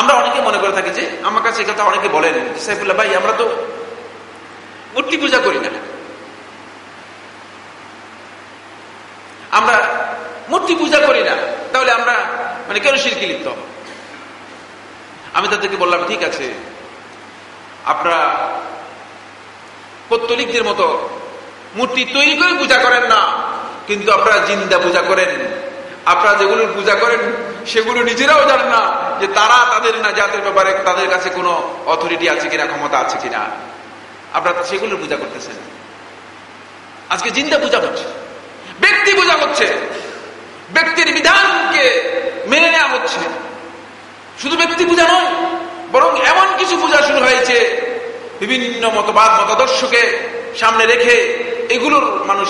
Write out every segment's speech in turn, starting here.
আমরা অনেকে মনে করে থাকি যে, আমার কাছে কথা অনেকে বলেন। সাইফুল্লাহ ভাই, আমরা তো মূর্তি পূজা করি না আমরা মূর্তি পূজা করি না, তাহলে আমরা মানে কেন শিরকি লিপ্ত আমি তাদেরকে বললাম, ঠিক আছে, আপনারা পত্তলিকদের মতো মূর্তি তৈরি করে পূজা করেন না, কিন্তু আপনারা জিন্দা পূজা করেন। আপনারা যেগুলোর পূজা করেন, সেগুলো নিজেরাও জানেন না। যে তারা তাদের না জাতের ব্যাপারে তাদের কাছে কোনো অথরিটি আছে কিনা, ক্ষমতা আছে কিনা। আপনারা সেগুলোর পূজা করতেছেন। আজকে জিন্দা পূজা হচ্ছে। ব্যক্তি পূজা হচ্ছে। ব্যক্তির বিধানকে মেনে নেওয়া হচ্ছে। শুধু ব্যক্তি পূজা নয়, বরং এমন কিছু পূজা শুরু হয়েছে। বিভিন্ন মতবাদ, মতাদর্শকে সামনে রেখে এগুলোর মানুষ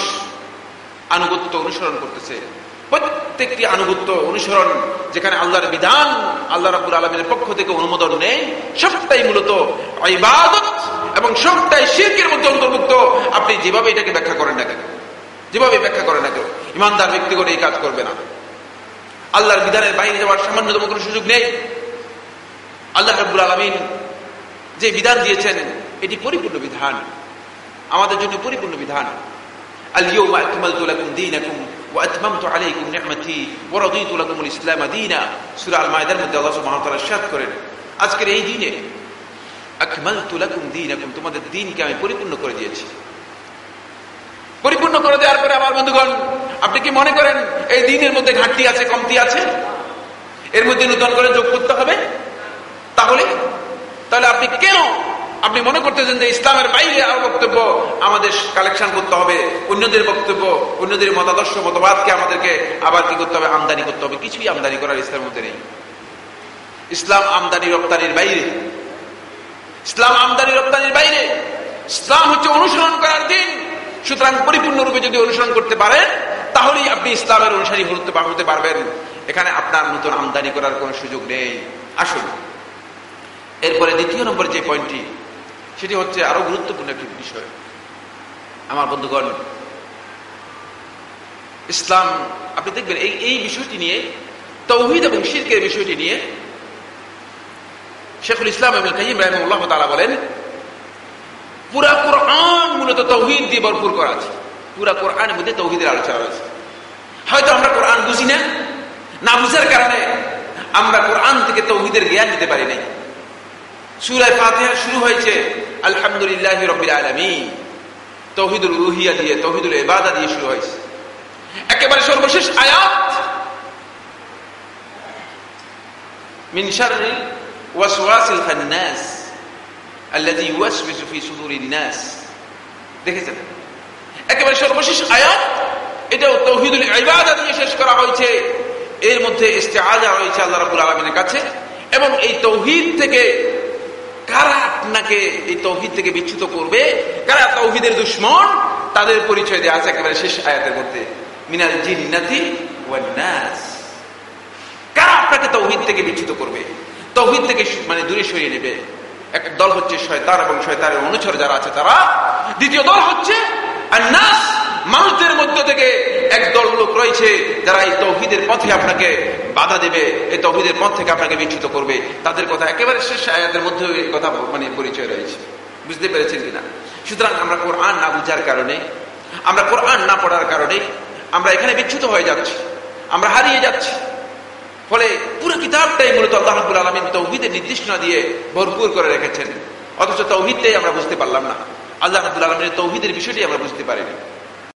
আনুগত্য অনুসরণ করতেছে। প্রত্যেকটি আনুগত্য অনুসরণ যেখানে আল্লাহর বিধান, আল্লাহ রাবুল আলমের পক্ষ থেকে অনুমোদন নেই, সবটাই মূলত এবং সবটাই শিল্পের মধ্যে অন্তর্ভুক্ত। আপনি যেভাবে এটাকে ব্যাখ্যা করেন না কেন? যেভাবে ব্যাখ্যা করেন না কেন? ইমানদার ব্যক্তি করে এই কাজ করবে না। আল্লাহর বিধানের বাইরে যাওয়ার সামান্যতম কোনো সুযোগ নেই। আল্লাহ রাবুল আলমিন যে বিধান দিয়েছেন, এটি পরিপূর্ণ বিধান। আমাদের জন্য পরিপূর্ণ বিধান। আলিও মাকুমাল দিন এখন وأتممت عليكم نعمتي ورضيت لكم الإسلام دينا سورة المائدة মধ্যে আল্লাহ সুবহানাহু ওয়া তাআলা ইরশাদ করেন আজকের এই দিনে আকমালতু লাকুম দীনাকুম তোমাদের দ্বীনকে আমি পরিপূর্ণ করে দিয়েছি পরিপূর্ণ করে দেওয়ার পরে আমার বন্ধুগণ আপনি কি মনে করেন এই দিনের মধ্যে ঘাটতি আছে কমতি আছে এর মধ্যে নূতন করে যোগ করতে হবে তাহলে তাহলে আপনি কেন আপনি মনে করতেছেন যে ইসলামের বাইরে আরও বক্তব্য আমাদের কালেকশন করতে হবে, অন্যদের বক্তব্য, অন্যদের মতাদর্শ, মতবাদকে আমাদেরকে আবার কি করতে হবে? আমদানি করতে হবে। কিছুই আমদানি করার ইসলামের মধ্যে নেই। ইসলাম আমদানি রপ্তানির বাইরে। ইসলাম আমদানি রপ্তানির বাইরে। ইসলাম হচ্ছে অনুসরণ করার দিন। সুতরাং পরিপূর্ণরূপে যদি অনুসরণ করতে পারেন, তাহলেই আপনি ইসলামের অনুসারী হতে পারবেন। এখানে আপনার নতুন আমদানি করার কোন সুযোগ নেই। আসুন। এরপরে দ্বিতীয় নম্বর যে পয়েন্টটি সেটি হচ্ছে আরও গুরুত্বপূর্ণ একটি বিষয়। আমার বন্ধুগণ, ইসলাম, আপনি দেখবেন এই এই বিষয়টি নিয়ে, তৌহিদ এবং শিল্পের বিষয়টি নিয়ে শেখুল ইসলাম এবং কাইম রাহমুল্লাহ তালা বলেন, পুরা কোরআন মূলত তৌহিদ দিয়ে ভরপুর করা আছে। পুরা কোরআনের মধ্যে তৌহিদের আলোচনা রয়েছে। হয়তো আমরা কোরআন বুঝি না না বুঝার কারণে আমরা কোরআন থেকে তৌহিদের জ্ঞান দিতে পারি নাই। সুরায় ফাতিহা শুরু হয়েছে, আলহামদুলিল্লাহ রবিল আলমী তৌহিদুল রুহিয়া দিয়ে, তৌহিদুল এবাদা দিয়ে শুরু হয়েছে। একেবারে সর্বশেষ আয়াত। মিন শাররিল ওয়াসওয়াসিল খান্নাস আল্লাযী ইউওয়াসওয়িসু ফি সুদুরিন নাস। দেখেছেন? একেবারে সর্বশেষ আয়াত। এটাও তৌহিদুল ইবাদা দিয়ে শেষ করা হয়েছে। এর মধ্যে ইস্তেআজা রয়েছে আল্লাহ রাব্বুল আলামিনের কাছে। এবং এই তৌহিদ থেকে কারা আপনাকে এই তৌহিদ থেকে বিচ্ছুত করবে? কারা তৌহিদের দুশ্মন? তাদের পরিচয় দেওয়া আছে একেবারে শেষ আয়াতের মধ্যে। মিনাল জিন্নাতি ওয়ান্নাস কারা আপনাকে তৌহিদ থেকে বিচ্যুত করবে? তৌহিদ থেকে মানে দূরে সরিয়ে নেবে। এক দল হচ্ছে শয়তান এবং শয়তানের অনুচর যারা আছে তারা। দ্বিতীয় দল হচ্ছে নাস মানুষদের মধ্য থেকে একদল লোক রয়েছে যারা এই তৌহিদের পথে আপনাকে বাধা দেবে, এই তৌহিদের পথ থেকে আপনাকে বিচ্ছুত করবে, তাদের কথা একেবারে শেষ আয়াতের মধ্যে কথা মানে পরিচয় রয়েছে। বুঝতে পেরেছেন কিনা? সুতরাং আমরা কোরআন না বুঝার কারণে, আমরা কোরআন না পড়ার কারণে, আমরা এখানে বিচ্ছুত হয়ে যাচ্ছি, আমরা হারিয়ে যাচ্ছি। ফলে পুরো কিতাবটাই মূলত আল্লাহ আলমিন তৌহিদের নির্দেশনা দিয়ে ভরপুর করে রেখেছেন। অথচ তৌহিদটাই আমরা বুঝতে পারলাম না। আল্লাহ রাব্বুল আলামিনের তৌহিদের বিষয়টি আমরা বুঝতে পারিনি।